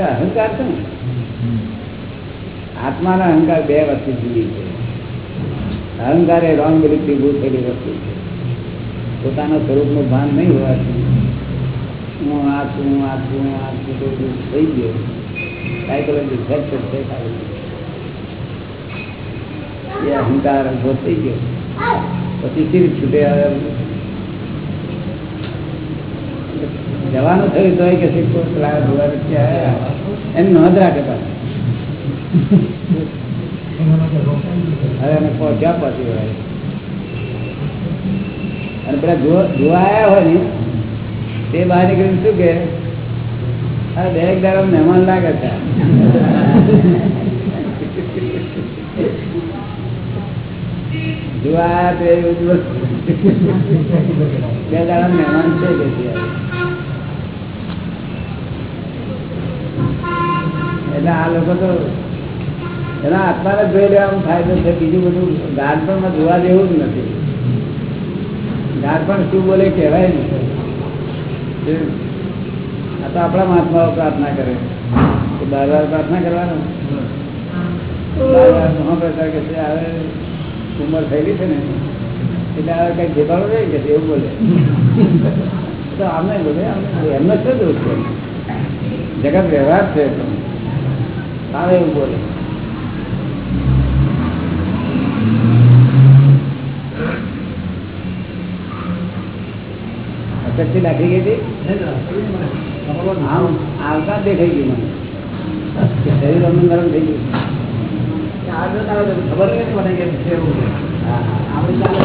અહંકાર છે ને? આત્માનો અહંકાર બે વસ્તુ જુદી છે. અહંકાર એ રોંગ બિલીફથી થયેલી વસ્તુ છે. પોતાના સ્વરૂપનું ભાન નહીં હોવાથી હું આ છું આ છું આ છું થઈ ગયો. સાયકોલોજી ફેક્ટર છે એ અહંકાર ઊભો થઈ ગયો. પછી સ્થિર છૂટે જવાનું થયું તો કે પેલા ભગવાન. એમ નોંધ રાખે પાછું. હોય ને, તે બહાર નીકળીને શું કે આ બે એક મહેમાન લાગે છે. જોવા આવ્યા એવું જ વસ્તુ. બે દાડા મહેમાન છે એટલે આ લોકો તો એના આત્માને જોઈ લેવાનો ફાયદો છે. બીજું બધું ગાડપણમાં જોવા જેવું જ નથી. ગાડપણ શું બોલે કહેવાય ને આ તો આપણા મહાત્માઓ પ્રાર્થના કરે બાર વાર પ્રાર્થના કરવાનું? બાર વાર મહાપ્રસાર કે હવે ઉંમર થયેલી છે ને એટલે આ કઈ ભેભાડો રહી જશે એવું બોલે. તો આમને બોલે એમને શું દોષ છે? જગત વ્યવહાર છે સારું એવું બોલે. અશક્તિ લાગી ગઈ હતી? આવતા દેખાઈ ગયું મને. શરીર અમને થઈ ગયું. ખબર નથી મને કે છે એવું હા હા આપણે ચાલે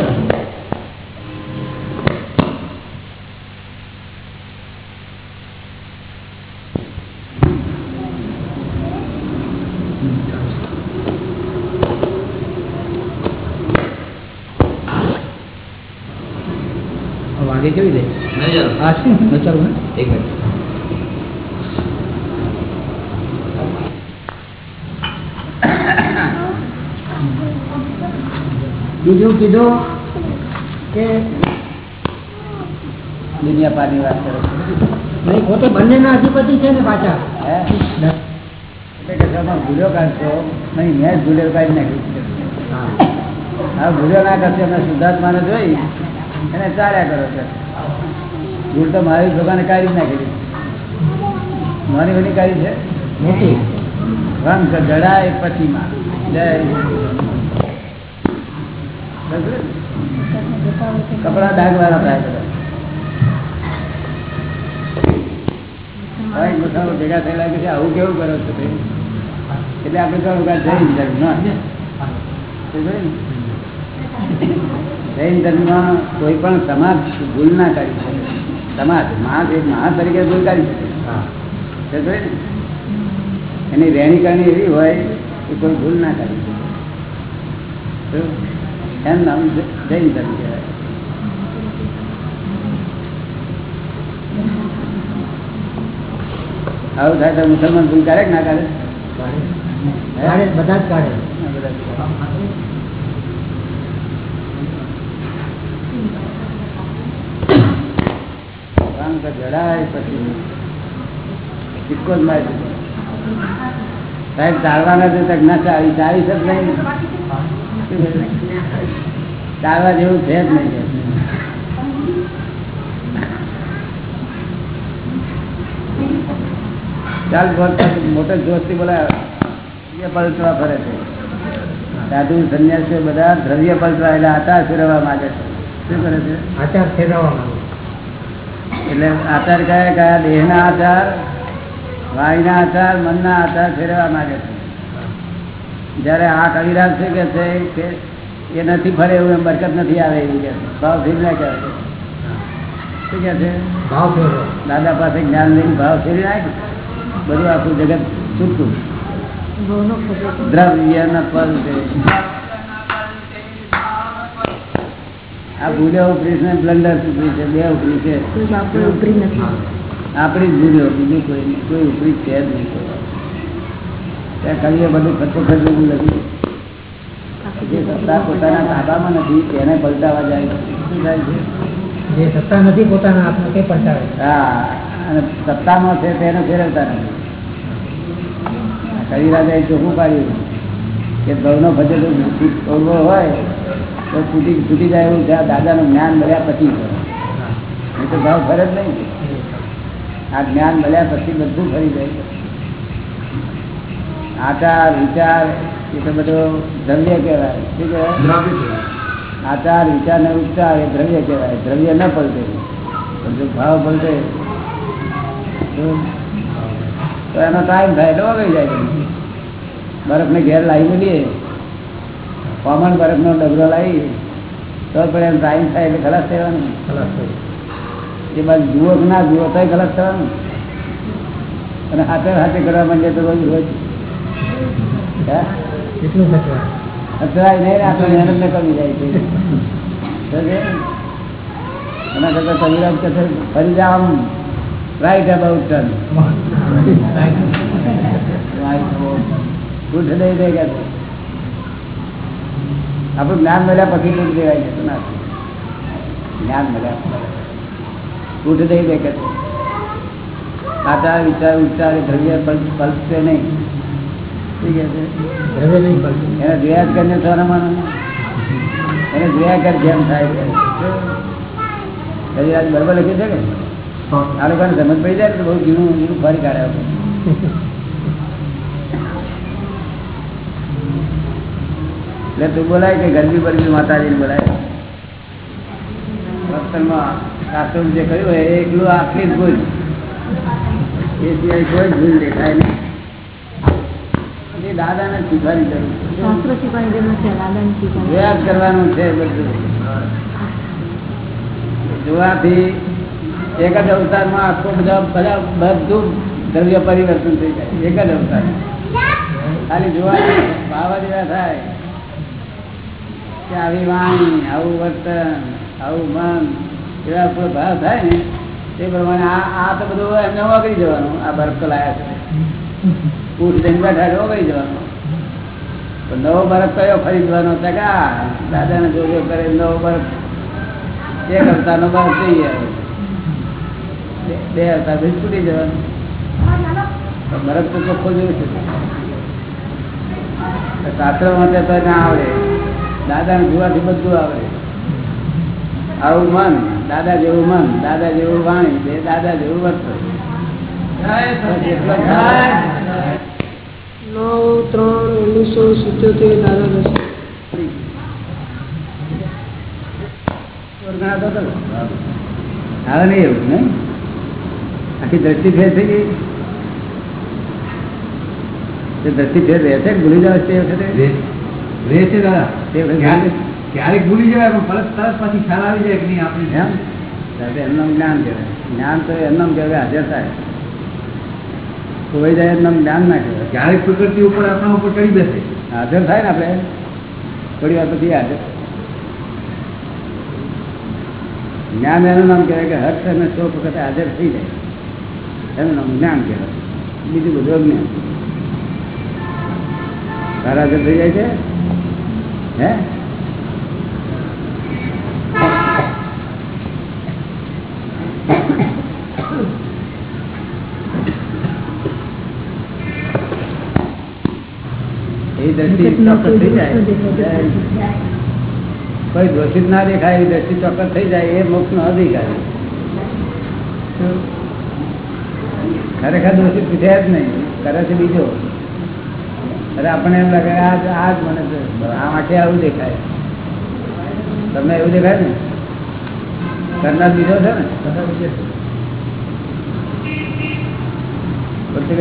વાગે કેવી દે આ છે ને ચાલો. એક મિનિટ. બીજું કીધું કે દુનિયા પાની વાત કરો. નહીં પોતે બંનેના અધિપતિ છે ને પાછા. કાઢશો નહીં મેં કાઢી ના કરશે અમે શુદ્ધાત્માને જોઈ એને ચાર્યા કરો છે. ભૂલ તો મારી ભગવાને કાઢી નાખેલી મારી બની કાઢી છે? મોટી રંગ જડાય પછીમાં. જય? કપડા દાગ વાળા થાય બધા જૈન ધર્મ ધર્મમાં કોઈ પણ સમાજ ભૂલ ના કરી શકે. સમાજ મહા એક મહા તરીકે ભૂલ કરી શકે. એની રહેણી કરણી એવી હોય કે કોઈ ભૂલ ના કરી શકે? એમ નામ જૈન ધર્મ કહેવાય. આવું થાય તો મુસલમાન ભૂલ કરે કે ના કરે કાઢે બધા જ કાઢે. જડાય પછી. સિક્કો જ મારી સાહેબ ચાલવાના છે ના ચાલી ચાલીસ જ નહીં. ચાલવા જેવું છે જ નહીં. ચાલ મોટો જોશથી બોલા પલટવા ફરે છે. સાધુ સંન્યાસીઓ બધા દ્રવ્ય પલટવા એટલે આચાર ફેરવવા માંગે છે. શું કરે છે? આચાર ફેરવવા માંગે એટલે આચાર કયા કયા દેહના આચાર વાણીના આચાર મનના આચાર ફેરવવા માંગે છે. જયારે આ કવિરાજ છે કે છે કે એ નથી ફરે એવું એમ બરકત નથી આવે એવું કે ભાવ ફેર ના કહેવાય. શું કે છે? ભાવ ફેરો દાદા પાસે જ્ઞાન લઈને ભાવ ફેરી નાખ બધું આખું જગત છૂટતું. દ્રવ્ય ન પલટે આ ભૂલ્યો ઉપરી છે બ્લન્ડર ઉપરી છે બે ઉપરી છે. આપણી જ ભૂલ્યો બીજું કોઈ નહીં. કોઈ ઉપરી છે જ નહીં કોઈ. ત્યાં બધું ખર્ચો ખર્ચું લખ્યું જે સત્તા પોતાના તાબામાં નથી તેને પલટાવા જાય છે. જે સત્તા નથી પોતાના હાથમાં તે પલટાવે હા અને સત્તામાં છે તેને ફેરવતા નથી. કવિ એ ચોખ્ખું પાડ્યું? કે ભવનો ભજેલો ઓળવો હોય તો છૂટી છૂટી જાય એવું ત્યાં દાદાનું જ્ઞાન મળ્યા પછી એ તો ભાવ ફરે જ નહીં. આ જ્ઞાન મળ્યા પછી બધું ફરી જાય આચાર વિચાર એ તો બધું દ્રવ્ય કહેવાય. શું કહેવાય? આચાર વિચાર ને ઉચ્ચાર એ દ્રવ્ય કહેવાય. દ્રવ્ય ન પલટે પણ જો ભાવ પલટે તો- એનો ટાઈમ થાય એટલે વગાઈ જાય. બરફને ઘેર લાવી મળીએ કોમન બરફનો ડગરો લાવી તો પણ એનો ટાઈમ થાય એટલે ખલાસ થવાનું. એ બાજુ જુઓ ના જુઓ તો ખલાસ થવાનું. અને હાથે હાથે કરવા માંડીએ તો રોજ રોજ? કેટલું અથડાય નહીં આપણે મહેનત કમી જાય છે. એના કરતા કવિરાજ કહે ફરી જાવ રાઈટ અબાઉટ ટર્ન ઉઠ દઈ દે કે આપણું જ્ઞાન મળ્યા પછી ઉઠ દેવાય છે ના? જ્ઞાન મળ્યા. ઉઠ દઈ દે કે સાચા વિચાર ઉચ્ચાર એ દ્રવ્ય પલ- પલટશે નહીં. એને જોયા કરીને સોના માનો. એને જોયા કર જેમ થાય બરોબર લખ્યું છે કે? આ લોકોને સમજ પડી જાય ને બહુ જૂનું જૂનું ફરી કાઢે એટલે તું બોલાય કે ગરબી બરબી માતાજીને બોલાય? વર્તનમાં શાસ્ત્રોમાં જે કહ્યું હોય એકલું આખી ભૂલ. એ સિવાય કોઈ ભૂલ દેખાય નહીં. દાદાને શીખવાની જરૂર શીખવાની જોયા કરવાનું છે બધું. જોવાથી એક જ અવતારમાં આખો બધા બધા બધું દ્રવ્ય પરિવર્તન થઈ જાય. એક જ અવતાર. ખાલી જોવાથી ભાવ જ થાય કે આવી વાણી આવું વર્તન આવું મન એવા આપણો ભાવ થાય ને તે પ્રમાણે આ આ તો બધું એમને વગરી જવાનું. આ બરફ લાયા છે. એટલે ઓગળી નવો બરફ કયો ખરીદવાનો છે કે દાદાને જોજો કરે નવો બરફ. એક હપ્તાનો બરફ થઈ જાય બે- હપ્તા અવતાર છૂટી જવાનું. બરફ તો ચોખ્ખો જોયું છે તો માટે તો ના આવડે. દાદાને જોવાથી બધું આવડે. આવું મન દાદા જેવું મન દાદા જેવું વાણી બે દાદા જેવું વર્તન. નવ ત્રણ ઓગણીસો સિત્યોતેર દાદા દસ. આવે? નહીં એવું ને આખી દ્રષ્ટિ ફેર થઈ ગઈ? તે દ્રષ્ટિ ફેર રહેશે ભૂલી જાવ તે વખતે? દાદા. ક્યારેક ભૂલી જવાય. પણ પરત તરત પછી ખ્યાલ આવી જાય કે નહીં આપણે એમ? ત્યારે એમનું જ્ઞાન કહેવાય. જ્ઞાન તો એમનું કહેવાય હાજર થાય. કોઈ જાય એમનું જ્ઞાન ના કહેવાય ક્યારેક પ્રકૃતિ ઉપર આપણા ઉપર ચડી બેસે. હાજર થાય ને આપણે. થોડી વાર પછી હાજર. જ્ઞાન એનું નામ કહેવાય કે હર્ષ અને શોક વખતે હાજર થઈ જાય. એનું નામ જ્ઞાન કહેવાય. બીજું બધું અજ્ઞાન. તારા હાજર થઈ જાય છે? હે? એ દ્રષ્ટિ ચોક્કસ થઈ જાય. કોઈ દોષિત ના દેખાય એવી દ્રષ્ટિ ચોક્કસ થઈ જાય એ મોક્ષ નો અધિકાર. ખરેખર દોષિત છે જ નહીં કરે છે બીજો. અરે આપણે એમ લાગે આ જ- આ જ મને આ માટે આવું દેખાય. તમને એવું દેખાય ને? કરનાર બીજો છે ને?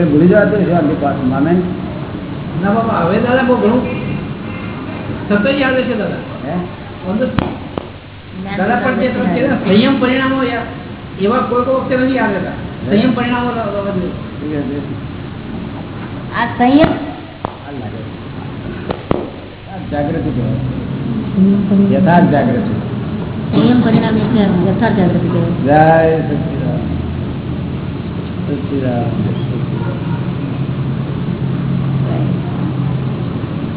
ભૂલી જવાતું છે આપણી પાસે મામે ના બાબા હવે દાદા બહુ ઘણું સતત યાદ છે દાદા. દાદા પણ જે સંયમ પરિણામો એવા કોઈ કોઈ વખતે નથી આવેલા સંયમ પરિણામો? આ સંયમ? આ જાગૃતિ કહેવાય. યથાર્થ જાગૃતિ. સંયમ પરિણામ એટલે યથાર્થ જાગૃતિ કહેવાય. જય સચિદાન. સચિદાન.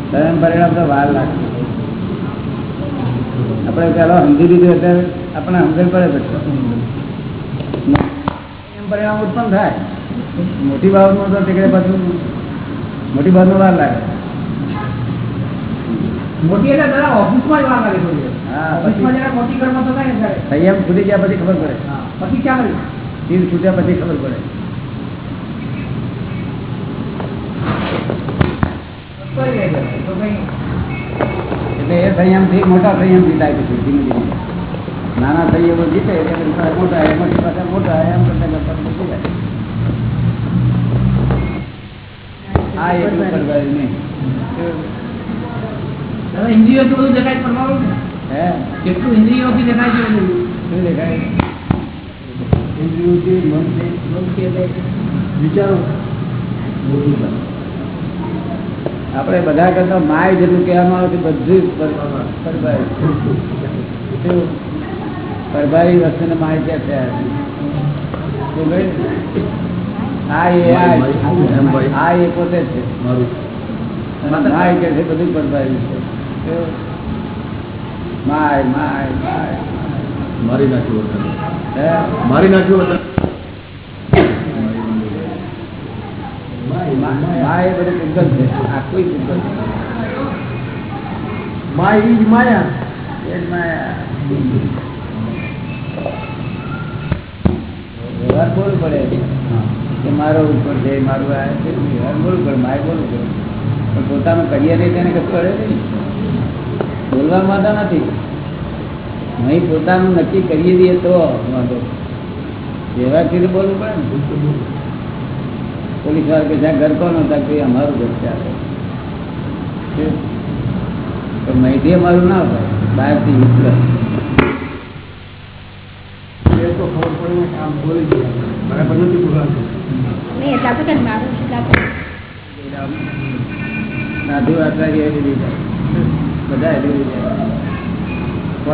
સ્વયં પરિણામ તો વાર લાગશે. આપણે પેલો સમજી લીધું એટલે આપણે સમજણ પડે પછી. એમ પરિણામ ઉત્પન્ન થાય. મોટી બાબતમાં તો તે પાછું મોટી બાબતમાં વાર લાગે. મોટી એટલે ઓફિસમાં જ વાર લાગે થોડી હા, ઓફિસમાં જરા મોટી કર્મ થાય ને ત્યારે. સંયમ છૂટી ગયા પછી ખબર પડે. હા, પછી ક્યાં છૂટ્યા પછી ખબર પડે કરી લે છે. તો કઈ એટલે એ સંયમથી મોટા સંયમથી થાય પછી ધીમે ધીમે નાના સંયમો જીતે એટલે મોટા એમાંથી પાછા મોટા એમ કરતા કરતા પછી જાય. આ એટલું પડવાયું નહીં. દાદા ઇન્દ્રિયોથી બધું દેખાય પરમાણુ? ને હે? કેટલું ઇન્દ્રિયોથી દેખાય છે બધું? શું દેખાય? ઇન્દ્રિયોથી, મનથી, મનથી એટલે વિચારો. આપણે બધા કરતા માય જેટલું કહેવામાં આવે છે બધું? પરભાઈ વસ્તુને માય ક્યાં થયા આ એ પોતે છે. માય કે છે બધું પરભાઈ છે. માય માય માય. મારી નાખ્યું? મારી નાખ્યું વ્યવહાર બોલવું પડે કે મારો ઉપર છે, મારું આ છે વ્યવહાર બોલવું પડે, માય બોલવું પડે. પણ પોતાનું કરિયર એ તેને કશું બોલવા માંગતા નથી. નહીં પોતાનું નક્કી કરીએ દઈએ તો વાંધો. વ્યવહારથી બોલવું પડે ને. પોલીસવાળા કે જ્યાં ઘર કોણ હતા કે અમારું ઘર છે તો. માહિતી અમારું ના હોય બહારથી સાધુ આચાર્ય લીધી બધા.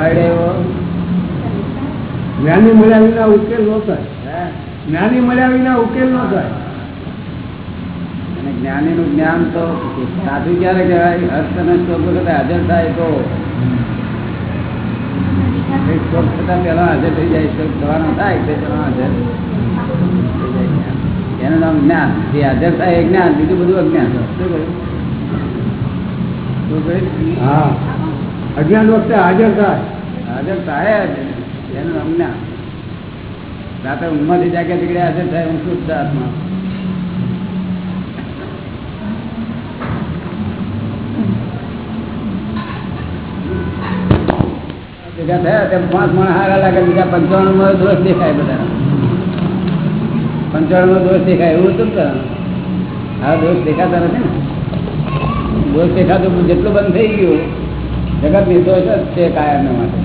એવો. જ્ઞાની મળ્યા વિના ઉકેલ નો થાય. હે? જ્ઞાની મળ્યા વિના ઉકેલ નો થાય. અને જ્ઞાનીનું જ્ઞાન તો સાધુ ક્યારે કહેવાય? હર્ષ અને શોક વખતે હાજર થાય તો. શોક થતા પહેલા હાજર થઈ જાય. શોક થવાનો થાય તે પહેલા હાજર એનું નામ જ્ઞાન. જે હાજર થાય એ જ્ઞાન. બીજું બધું અજ્ઞાન. શું કહ્યું? હા. અજ્ઞાન વખતે હાજર થાય. હાજર થાય એનું નામ જ્ઞાન. રાતે ઊંઘમાંથી જાગે તીકડે હાજર થાય. હું શુદ્ધ આત્મા. પાંચ મણ હારા લાગે, બીજા પંચાણું માં દોષ દોષ દેખાય, એવું ને હા દોષ દેખાતા નથી દોષ દેખાતો જેટલું બંધ થઈ ગયું, જગત નિર્દોષ જ છે કાયમ માટે.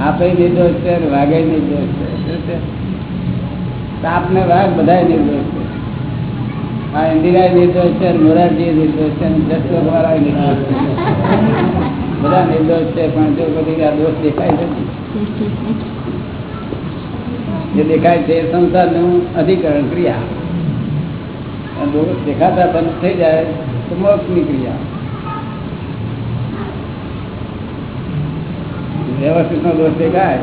આપે નિર્દોષ છે વાઘે નિર્દોષ છે, શું સાપ વાઘ બધા નિર્દોષ છે. આ ઇન્દિરા નિર્દોષ છે મોરારજી નિર્દોષ છે, અને વાળા નિર્દોષ છે. બધા નિર્દોષ છે, પણ જો બધી આ દોષ દેખાય નથી. જે દેખાય છે સંસારનું અધિકરણ ક્રિયા. દોષ દેખાતા બંધ થઈ જાય તો મોક્ષની ક્રિયા. વ્યવસ્થિત નો દોષ દેખાય.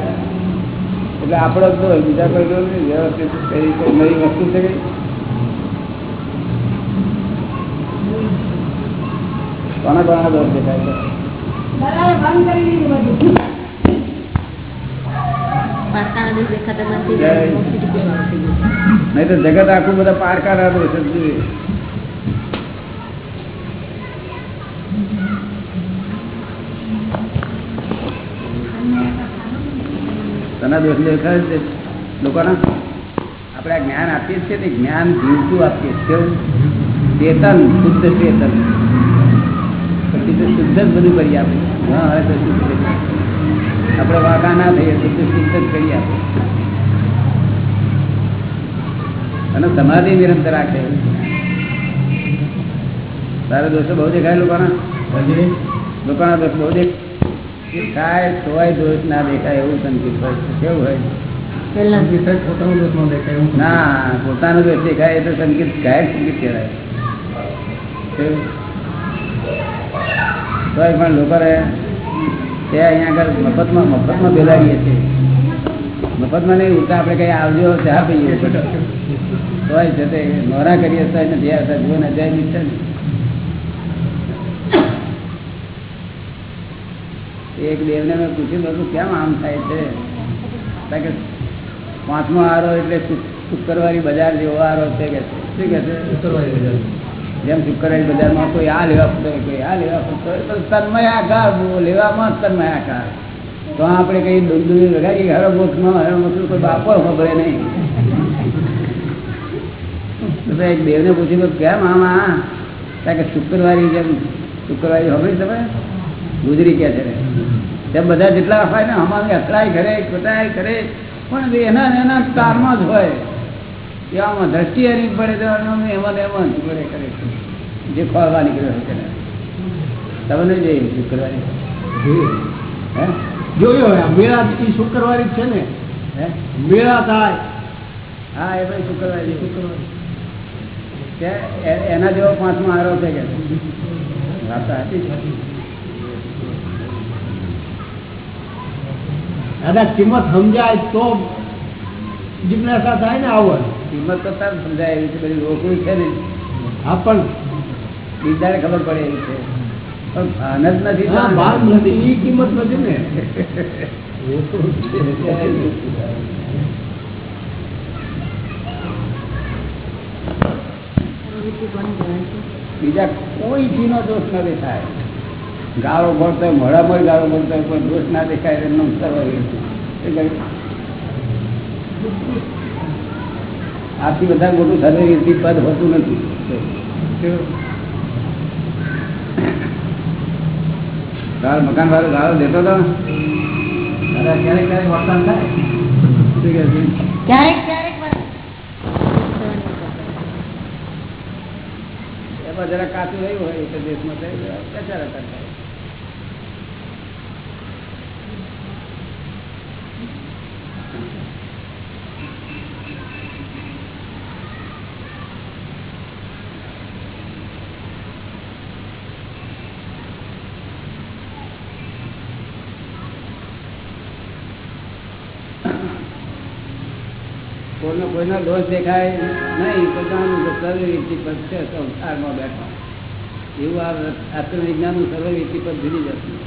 એટલે આપણો જ દોષ, બીજા કોઈ દોષ નહીં. વ્યવસ્થિત કોઈ નવી વસ્તુ છે કઈ? કોના કોના દોષ દેખાય છે? નહીં તો જગત આખું બધા પારકાના દોષ જ જોઈએ. દોષ દેખાય છે લોકોના? આપણે જ્ઞાન આપીએ છીએ તે જ્ઞાન જીવતું આપીએ છીએ. કેવું? ચેતન શુદ્ધ ચેતન. શુદ્ધ જ બધું કરી આપે. હા હવે તો શુદ્ધ કરી આપણે વાંકા ના થઈએ તો શુદ્ધ જ કરી આપે. અને સમાધિ નિરંતર રાખે. તારા દોષો બહુ દેખાય લોકોના? લોકોના દોષ બહુ દેખાય ખાય તોય દોષ ના દેખાય એવું સંકેત હોય કેવું હોય? પહેલા પોતાનો દોષ ન દેખાય એવું ના પોતાનો દોષ દેખાય એ તો સંકેત ગાયક સંકેત કહેવાય. તોય પણ લોકો તે અહીંયા આગળ મફતમાં મફતમાં બેલાડીએ છીએ. મફતમાં નહીં ઉતા આપણે કઈ આવજો, ચા પીએ તોય છે તે નોરા કરીએ તો નથી આવતા, જુઓ ને, જાય છે ને એક દેવને મેં પૂછ્યું બધું કેમ આમ થાય છે? કે પાંચમો આરો એટલે શુક- શુક્રવારી બજાર જેવો આરો છે કે શું કે છે? જેમ શુક્રવારી બજારમાં કોઈ આ લેવા પડતો કોઈ આ લેવા પડતો તન્મય આકાર લેવામાં તન્મય તો આપણે કઈ દૂર લગાડી હરો કોઈ બાપો ખબરે નહીં. એક દેવને પૂછ્યું કેમ આમાં કારણ કે શુક્રવારી જેમ, શુક્રવારી ખબર? તમે ગુજરી કે છે. તેમ બધા જેટલા હોય ને, અમારે અથડાય કરે ખોટાય કરે પણ એના એના કારમાં જ હોય. એવામાં દ્રષ્ટિ હરી પડે તો એમાં એમાં કરે જે ખોળવા નીકળ્યો તેને. તમને જોઈએ શુક્રવારે જોયો. મેળા ઈ શુક્રવારે છે ને. મેળા થાય. હા એ ભાઈ શુક્રવારે. શુક્રવારે કે એના જેવો પાંચમો આરો છે કે વાત તો દાદા કિંમત સમજાય તો જિજ્ઞાસા થાય ને આવડ કિંમત તો તાર સમજાય એવી છે બધી રોકડું છે ને. હા પણ બીજાને ખબર પડે એવી છે. પણ ભાન જ નથી ભાન નથી. એ કિંમત નથી ને. બીજા કોઈ ચીનો દોષ ન દેખાય. ગાળો ભરતો હોય મોડા ગાળો ભરતો હોય કોઈ દોષ ના દેખાય એમનો સર્વ આથી બધા મોટું સર્વ પદ હોતું નથી. ગાળ મકાન વાળો ગાળો દેતો હતો ક્યારેક ક્યારેક વર્તન થાય? ક્યારેક ક્યારેક એમાં જરા કાચું રહ્યું હોય તો દેશમાં કચારા કરતા હોય. કોઈનો દોષ દેખાય નહીં પોતાનું પદ છે, સંસારમાં બેઠા. એવું આ આત્મવિજ્ઞાનનું સર્વરીતિ પદ ભૂલી જતું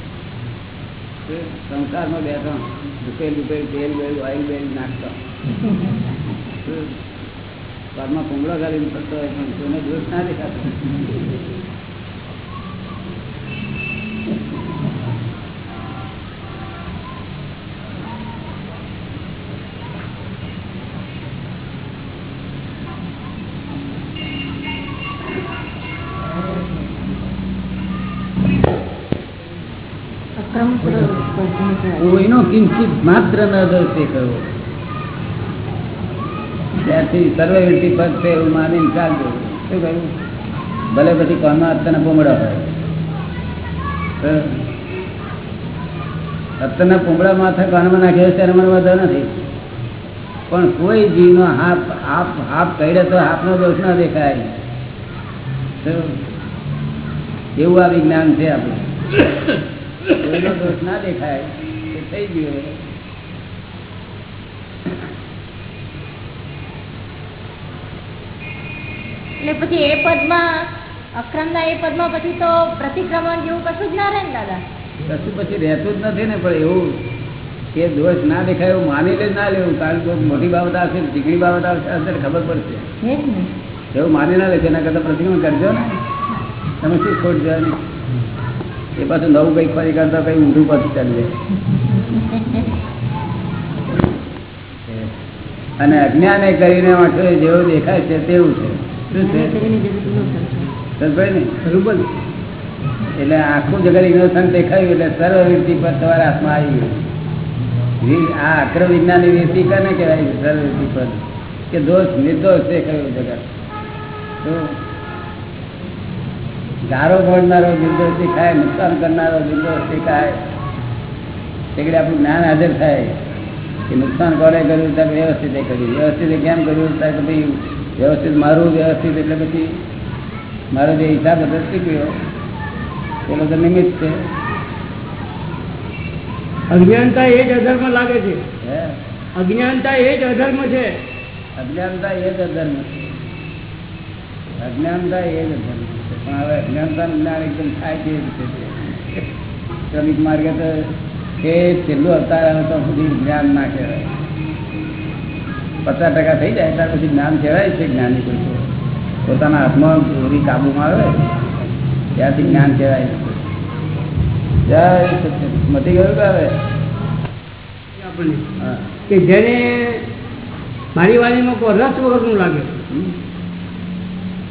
સંસારમાં બેઠા રૂપેલ રૂપેલ તેલ બેલ ઓઇલ બેલ નાખતો પગમાં કુંબળો ગાલીને ફરતો હોય પણ કોઈને દોષ ના દેખાતો. કિંચિત માત્ર ન દર્શે કરવો ત્યારથી સર્વવૃત્તિ પદ છે એવું માનીને ચાલજો. શું કહ્યું? ભલે પછી કોનમાં અત્યારના પોમડા હોય. અત્યારના પોમડા માથા કાનમાં નાખ્યો ત્યારે મને વાંધો નથી. પણ કોઈ જીવનો હાફ હાફ કહે તો હાથનો દોષ ના દેખાય. એવું આ વિજ્ઞાન છે આપણું. કોઈનો દોષ ના દેખાય. થઈ ગયું એટલે પછી એ પદમાં અક્રમના એ પદમાં પછી તો પ્રતિક્રમણ જેવું કશું જ ના રહે ને દાદા? કશું પછી રહેતું જ નથી ને પણ એવું કે દોષ ના દેખાય એવું માની લે ના લેવું કારણ કે મોટી બાબત આવશે ચીકણી બાબત આવશે અત્યારે ખબર પડશે. એ એવું માની ના લે એના કરતા પ્રતિક્રમણ કરજો ને. તમે શું ખોટ જવાની એ પાછું નવું કંઈક ફરી કરતા કંઈ ઊંધું પાછું ચાલી. જાય અને અજ્ઞાને કરીને માણસો જેવો દેખાય છે તેવું છે. શું છે? એટલે આખું જગત ઇનોસન્ટ દેખાયું એટલે સર્વવૃત્તિ પર તમારા હાથમાં આવી ગયું. આ અક્ર વિજ્ઞાનની વૃત્તિ કને કહેવાય? સર્વ વૃત્તિ પર. કે દોષ નિર્દોષ દેખાયું જગત. તો ગારો ભણનારો નિર્દોષ દેખાય નુકસાન કરનારો નિર્દોષ દેખાય. એટલે આપણું જ્ઞાન હાજર થાય. કે નુકસાન કોને કર્યું ત્યાં વ્યવસ્થિત કર્યું. વ્યવસ્થિત કેમ કર્યું ત્યાં કે ભાઈ વ્યવસ્થિત મારું વ્યવસ્થિત એટલે પછી મારો જે હિસાબ હતો શીખ્યો એનો તો નિમિત્ત છે. અજ્ઞાનતા એ જ અધર્મ લાગે છે. અજ્ઞાનતા એ જ અધર્મ છે. અજ્ઞાનતા એ જ અધર્મ છે. અજ્ઞાનતા એ જ અધર્મ છે. પણ હવે અજ્ઞાનતા જ્ઞાન એકદમ થાય એ રીતે છે? ક્રમિક માર્ગે તો એ છેલ્લું અવતાર આવે તો સુધી જ્ઞાન ના કહેવાય. પચાસ ટકા થઈ જાય ત્યાર પછી જ્ઞાન કહેવાય છે જ્ઞાની કોઈ પોતાના હાથમાં પૂરી કાબુમાં આવે ત્યાંથી જ્ઞાન કહેવાય. મટી ગયું કે આવે આપણને કે જેને મારી વાણીમાં કોઈ રસ વગરનું લાગે?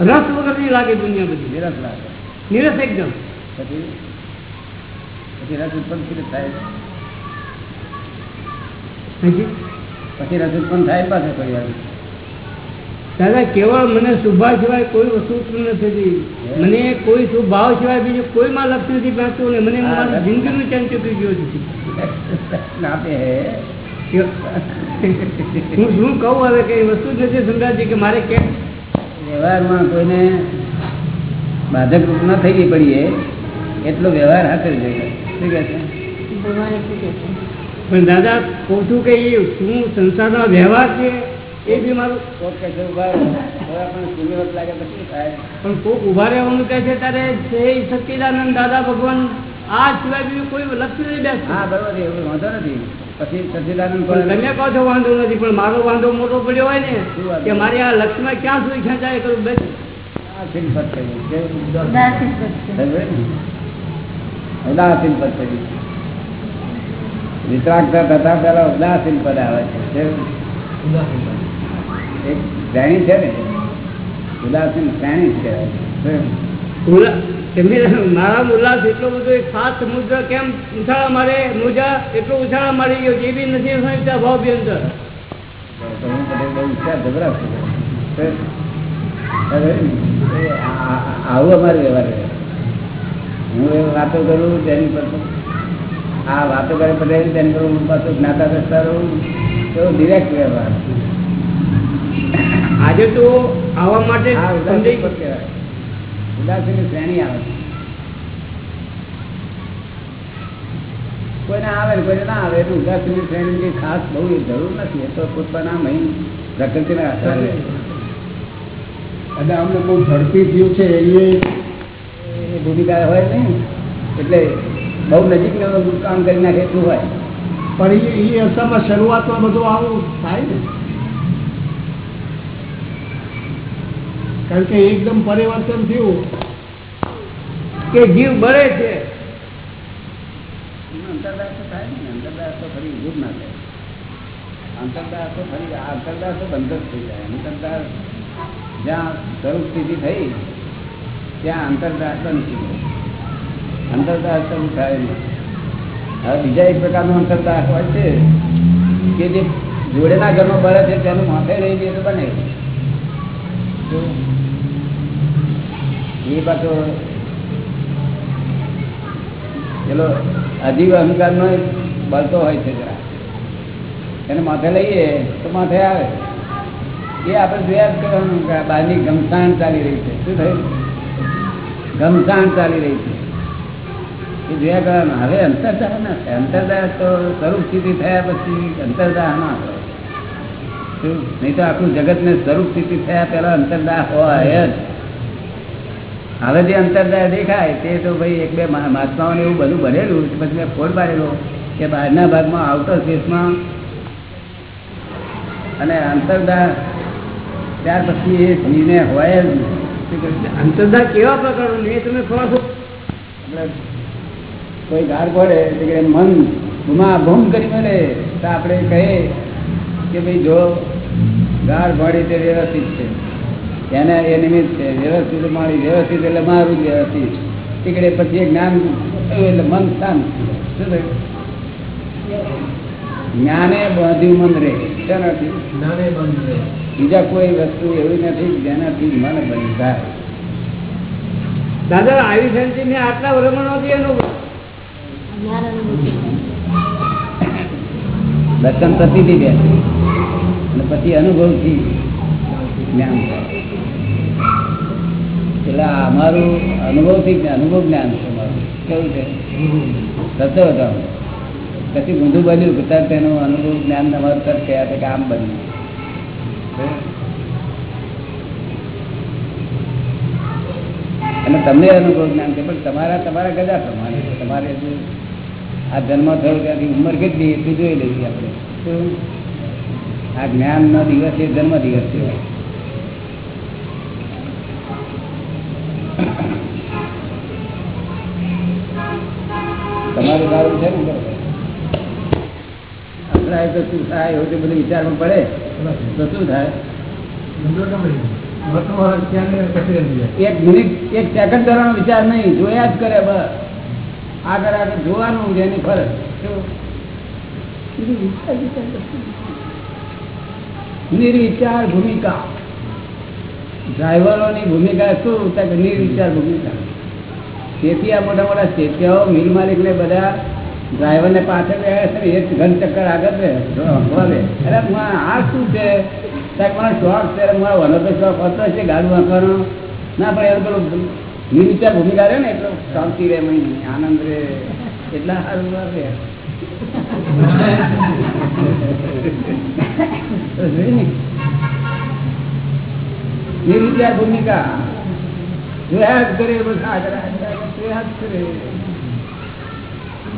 રસ વગરની લાગે દુનિયા બધી. નિરસ લાગે. નિરસ એકદમ. પછી? પછી રસ ઉત્પન્ન થાય. પછી રજૂ પણ થાય પાસે ફરી વાર. દાદા કેવળ મને શુભાવ સિવાય કોઈ વસ્તુ નથી મને કોઈ શુભાવ સિવાય બીજું કોઈમાં લક્ષ નથી પાછું ને મને મારી. જિંદગીનું ચેન ચૂકી ગયો છું. આપે હું. શું કહું હવે કે એ વસ્તુ જ નથી સમજાતી કે મારે કેમ? વ્યવહારમાં કોઈને બાધક રૂપ ન થઈ પડીએ એટલો વ્યવહાર હાથે જોઈએ શું કહે છે? પણ દાદા કહું કે એ શું સંસારનો વ્યવહાર છે? એ બી મારું કોક ઊભા પણ કોક રહેવાનું કહે છે ત્યારે જય સચિદાનંદ દાદા ભગવાન. આ સિવાય બીજું કોઈ લક્ષ્ય નથી બેસતું. હા બરોબર એવું વાંધો નથી. પછી સચિદાનંદ તમે કહો છો વાંધો નથી પણ મારો વાંધો મોટો પડ્યો હોય ને શું કે મારે આ લક્ષ્યમાં ક્યાં સુધી ખેંચાય કરું. બેસ? ઉદાસીન બનશે. થઈ ને? વિતરાગતા થતા પેલા ઉદાસીન પદ આવે છે. એક શ્રેણી છે ને? ઉદાસીન શ્રેણી છે. મારા ઉલ્લાસ એટલો બધો એક સાત સમુદ્ર કેમ ઉછાળા મારે? મોજા એટલો ઉછાળા મારી ગયો જે બી નથી ભાવ આ- આવું અમારે વ્યવહાર. હું એ વાતો કરું તેની પર આ વાતો કરે પટેલ તેની હું પાછું જ્ઞાતા દસતા રહું તો ડિરેક્ટ વ્યવહાર. આજે તો આવવા માટે ઉદાસીન શ્રેણી આવે કોઈને આવે ને કોઈને ના આવે એટલે ઉદાસીની શ્રેણી ખાસ બહુ જરૂર નથી. એ તો પોતાના મહિન પ્રકૃતિના આધારે. અને અમને બહુ ઝડપી થયું છે એ એ ભૂમિકા હોય નહીં. એટલે બહુ નજીક કામ કરી નાખે એટલું હોય. પણ એ અસરમાં શરૂઆતમાં બધું આવું થાય ને? કારણ કે એકદમ પરિવર્તન થયું. કે જીવ બળે છે. અંતરદાસ તો થાય ને અંતરદાસ તો ફરી ઊભું ના થાય. અંતરદાસ તો ફરી અંતરદાસ તો બંધ જ થઈ જાય. અંતરદાસ જ્યાં સ્વરૂપ સ્થિતિ થઈ ત્યાં અંતરદાસ બંધ થઈ અંતરદાસ અસર થાય હવે બીજા એક પ્રકારનો અંતરતા હોય છે કે જે જોડેના ઘરમાં બળે છે તેનું માથે રહી જાય તો બને. એ પાછો પેલો અજીવ અહંકાર નો બળતો હોય છે જરા. એને માથે લઈએ તો માથે આવે. એ આપણે જોયા જ કરવાનું બહારની ઘમસાણ ચાલી રહી છે. શું થયું? ઘમસાણ ચાલી રહી છે. એ જોયા કરવાનું હવે અંતરદાહ ના થાય અંતરદાહ તો સ્વરૂપ સ્થિતિ થયા પછી અંતરદાહ ના થાય શું? નહીં તો આખું જગતને સ્વરૂપ સ્થિતિ થયા પહેલા અંતરદાહ હોય જ હવે જે અંતરદાય દેખાય તે તો ભાઈ એક બે મહા- મહાત્માઓને એવું બધું બનેલું પછી મેં ફોડ પાડેલો કે બહારના ભાગમાં આઉટર સ્પેસમાં અને અંતરદાહ ત્યાર પછી એ જીને હોય જ? અંતરદાહ કેવા પ્રકારનું એ તમે ખોરાક કોઈ ગાર પડે એટલે મન બુમા ભૂમ કરી મળે તો આપણે કહીએ કે ભાઈ જો ગાર પડે તે વ્યવસ્થિત છે. એને એ નિમિત્ત છે વ્યવસ્થિત મારી વ્યવસ્થિત એટલે મારું જ વ્યવસ્થિત. ટીકડે પછી જ્ઞાન એટલે મન શાંત શું થયું? જ્ઞાને બાંધ્યું મન રે શેનાથી બીજા કોઈ વસ્તુ એવી નથી જેનાથી મન બંધાય. દાદા આવી શાંતિ મેં આટલા વર્ષમાં નથી અનુભવ જ્ઞાન દર્શન પ્રતિથી અને પછી અનુભવથી જ્ઞાન એટલે અમારું અનુભવથી અનુભવ જ્ઞાન છે કેવું છે? બતાવો પછી ઊંધું બન્યું તરત એનું અનુભવ જ્ઞાન તમારું તરત કયા કે આમ બન્યું. અને તમને અનુભવ જ્ઞાન છે, પણ તમારા તમારા કદા પ્રમાણે તમારે આ જન્મ થયો ત્યાંથી ઉંમર કેટલી એટલી જોઈ લઈએ આપણે. આ જ્ઞાન નો દિવસ એ જન્મ દિવસ છે તમારું સારું છે ને. અથડાય તો શું થાય? એવું તો બધું વિચારમાં પડે. તો શું થાય? એક મિનિટ, એક સેકન્ડ કરવાનો વિચાર નહીં. જોયા જ કરે બસ. આગળ આગળ જોવાનું જેની ફરજ. નિર્વિચાર ભૂમિકા. ડ્રાઈવરોની ભૂમિકા શું? કે નિર્વિચાર ભૂમિકા. તેથી આ મોટા મોટા શેઠિયાઓ મિલ માલિક ને બધા ડ્રાઈવરને પાછળ રહ્યા છે ને એ જ ઘન ચક્કર આગળ રહે હવાલે. અરે આ શું છે? સાહેબ મને શોખ છે મારો વનો તો શોખ હતો છે ગાડું વાંકવાનો. ના પણ એવું પેલું નિર્વિચાર ભૂમિકા રહે ને, એટલો શાંતિ રહે મહી આનંદ રહે, એટલા સારું રહે. નિર્વિચાર ભૂમિકા.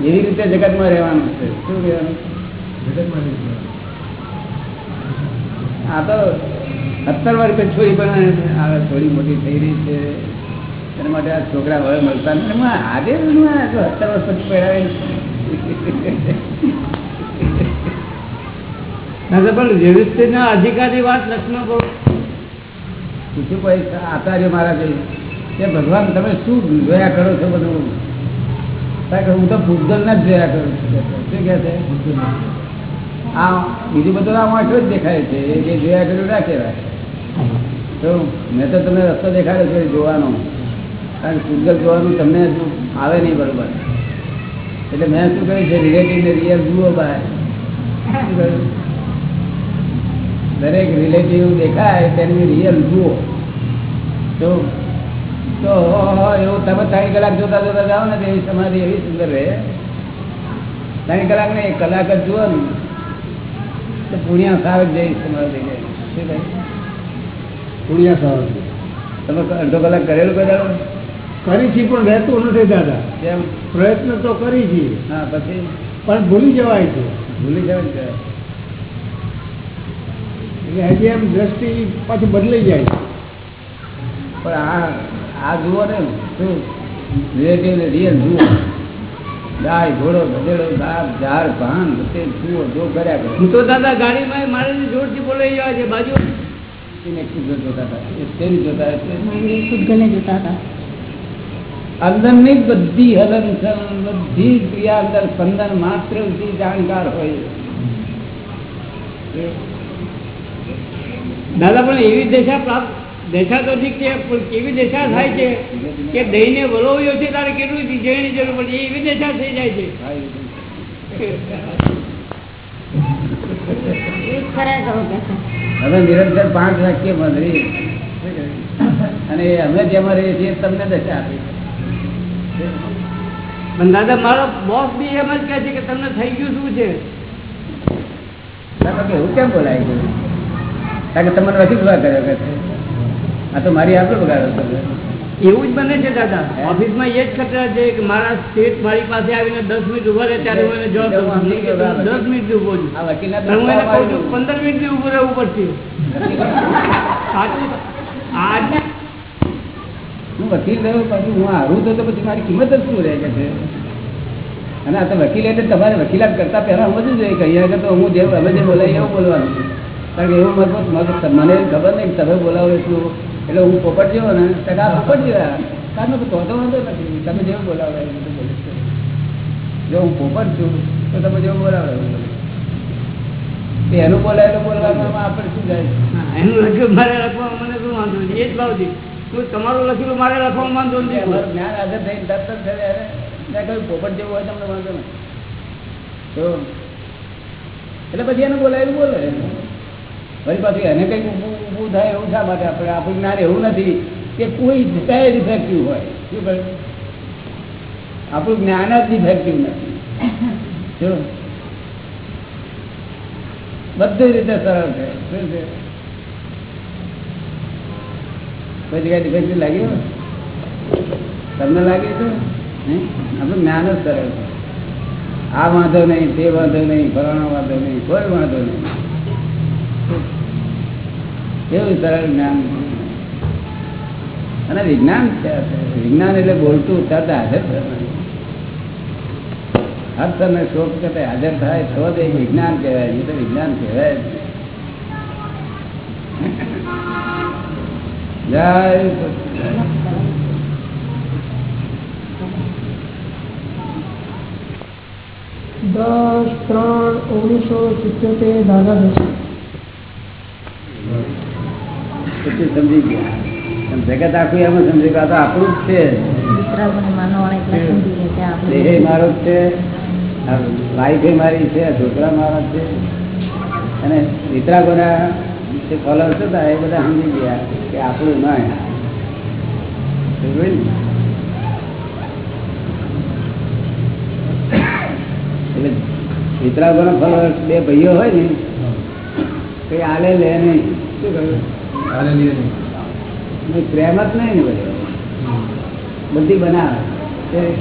એવી રીતે જગતમાં રહેવાનું છે. શું રહેવાનું? આ તો સત્તર વર્ષે છોરી પણ આવે, થોડી મોટી થઈ રહી છે. એના માટે આ છોકરા હવે મળતા નથી. આજે સત્તર વર્ષ પછી પહેરાવે પણ વ્યવસ્થિતના અધિકારી વાત લક્ષ્મણ બહુ પૂછ્યું કોઈ આચાર્ય મારા કે ભગવાન તમે શું જોયા કરો છો બધું? હું તો ભૂગલ ના જ જોયા કરું છું. શું કહે છે? આ બીજું બધું આ વાંચો જ દેખાય છે. એ જે જોયા કર્યું ના કહેવાય. તો મેં તો તમને રસ્તો દેખાડ્યો છે જોવાનો. કારણ કે જોવાનું તમને આવે નહીં બરોબર. એટલે મેં શું કહ્યું છે રિલેટિવ ને રિયલ જુઓ બહાર? દરેક રિલેટિવ દેખાય તેની રિયલ જુઓ. તો તો એવું તમે ત્રણ કલાક જોતા જોતા જાઓ ને તો એવી સમાધિ એવી સુંદર રહે. ત્રણ કલાક ને એક કલાક જ જુઓ ને. તો પુણ્યા સાવ જ જેવી સમાધિ શું કહે? પુણ્યા સાવ તમે અડધો કલાક કરેલું કરેલું કરી છે પણ રહેતું નથી દાદા. કેમ? પ્રયત્ન તો કરી છે હા પછી? પણ ભૂલી જવાય છે. ભૂલી જવાય છે એટલે હજી એમ દ્રષ્ટિ પાછી બદલાઈ જાય છે. પણ આ આ જુઓ ને શું? રિલેટિવ ને રિયલ જુઓ. ગાય ઘોડો ગધેડો બાપ ઝાડ ભાન બધે જુઓ જો કર્યા કરે. હું તો દાદા ગાડીમાં મારે જોરથી બોલાઈ જાય છે બાજુ. એને કુદરત જોતા હતા. એ તેની જોતા હતા. જોતા હતા. અંદરની બધી હલન બધી ક્રિયા અંદર સ્પંદન માત્ર જાણકાર હોય. દાદા પણ એવી દશા પ્રાપ્ત દશા તો ઠીક છે પણ કેવી દશા થાય છે કે દહીંને વલોવ્યો છે તારે કેટલું જવાની જરૂર પડે? એવી દશા થઈ જાય છે. હવે નિરંતર પાંચ વાક્ય બંધરી અને અમે જેમાં રહીએ છીએ તમને દશા આપી પણ દાદા મારો બોસ બી એમ જ કહે છે કે તમને થઈ ગયું શું છે? એવું કેમ બોલાય ગયું કારણ કે તમને નથી ભૂલા કર્યો કે આ તો મારી આપણે બગાડો એવું જ બને છે દાદા. ઓફિસમાં એ જ ખતરા છે કે મારા સ્ટેટ મારી પાસે આવીને દસ મિનિટ ઊભા રહે ત્યારે હું એને હું દસ મિનિટ ઊભો છું. હું એને કહું છું પંદર મિનિટ ઉભું રહેવું પડશે. આજ હું વકીલ રહ્યો પછી હું હારું તો પછી મારી કિંમત જ શું રહે છે? અને આ તો વકીલ એટલે તમારે વકીલાત કરતા પહેલાં સમજવું જોઈએ કે તો હું જે અમે જે બોલાવીએ એવું બોલવાનું કારણ કે એવું મગજ મને ખબર નહીં તમે બોલાવો એટલું એટલે હું પોપટ જેવો ને ટકા પોપટ જેવા કારણ કે તો વાંધો નથી. તમે જેવું બોલાવો જો હું પોપટ છું, તો તમે જેવું બોલાવો એનું બોલાયેલું બોલવાનું આપણે શું જાય? એનું મારે લખવામાં મને શું વાંધો એ જ ભાવથી. તું તમારું લખેલું મારે લખવામાં વાંધો નથી. જ્ઞાન આગળ થઈને તરત જ પોપટ જેવું હોય તમને વાંધો નહીં. એટલે પછી એને બોલાયેલું બોલે. ફરી પાછું એને કંઈક ઊભું થાય એવું શા માટે? આપણે આપણું જ્ઞાન એવું નથી કે કોઈ જગ્યાએ ડિફેક્ટિવ હોય. શું કહે? આપણું જ્ઞાન જ ડિફેક્ટિવ નથી. બધી રીતે સરળ છે. શું છે? કોઈ જગ્યાએ ડિફેક્ટિવ લાગ્યું તમને લાગ્યું છે? આપણું જ્ઞાન જ સરળ છે. આ વાંધો નહીં, તે વાંધો નહીં, ફલાણો વાંધો નહીં, કોઈ વાંધો નહીં. કેવું સરળ જ્ઞાન? અને વિજ્ઞાન. વિજ્ઞાન એટલે બોલતું તરત હાજર થવાનું. હર અને શોક કરતે હાજર થાય, તો જ એ વિજ્ઞાન કહેવાય. નહીં તો વિજ્ઞાન કહેવાય દસ, ત્રણ, ઓગણીસો સિત્યોતેર દાદા દસ સમજી ગયા. જગત આખું એમ સમજી ગયા. તો આપણું જ છે દેહ મારો જ છે એ મારી છે છોકરા મારા છે. અને વિતરાગોના જે ફોલોઅર્સ હતા એ બધા સમજી ગયા કે આપણું ના? એટલે વિતરાગોના ફોલોઅર્સ બે ભાઈઓ હોય ને કઈ આલે લે નહીં. શું કહ્યું? પ્રેમ જ નહીં ને બધો. બધી બનાવે. તે-